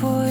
for